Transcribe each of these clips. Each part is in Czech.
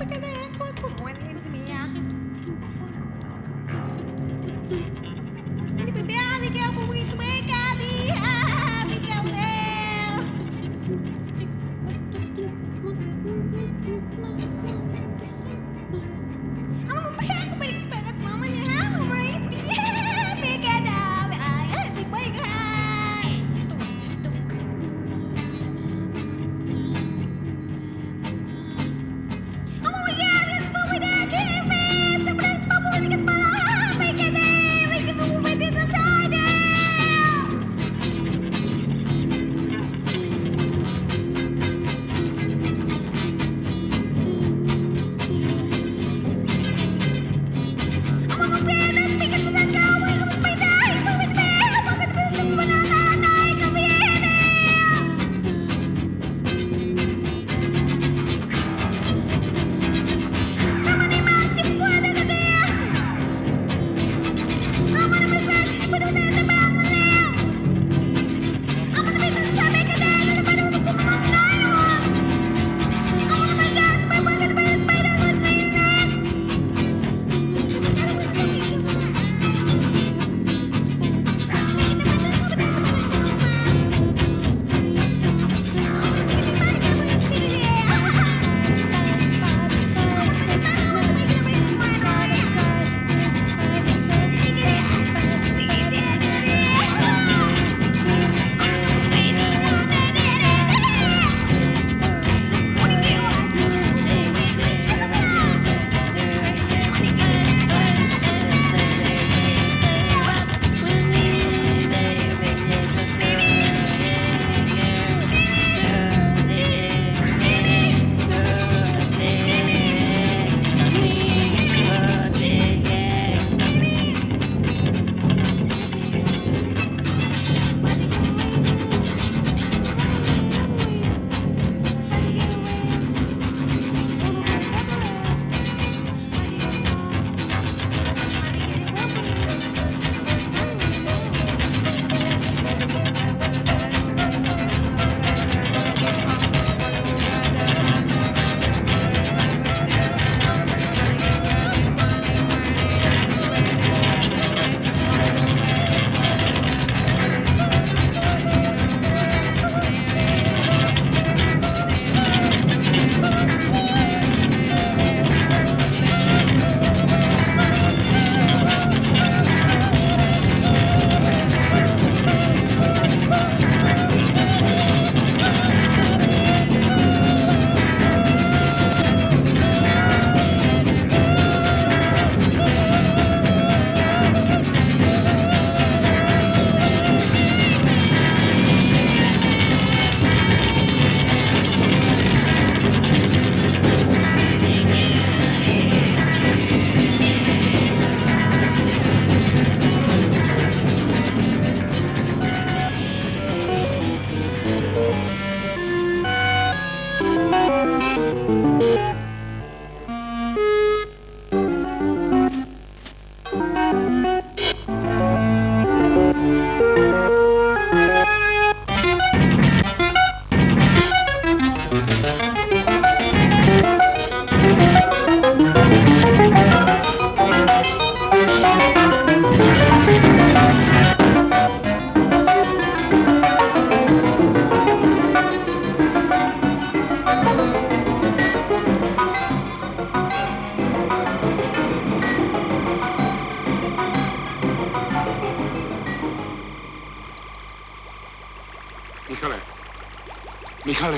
Look at that. Look, look.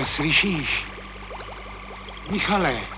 Slyšíš? Michale.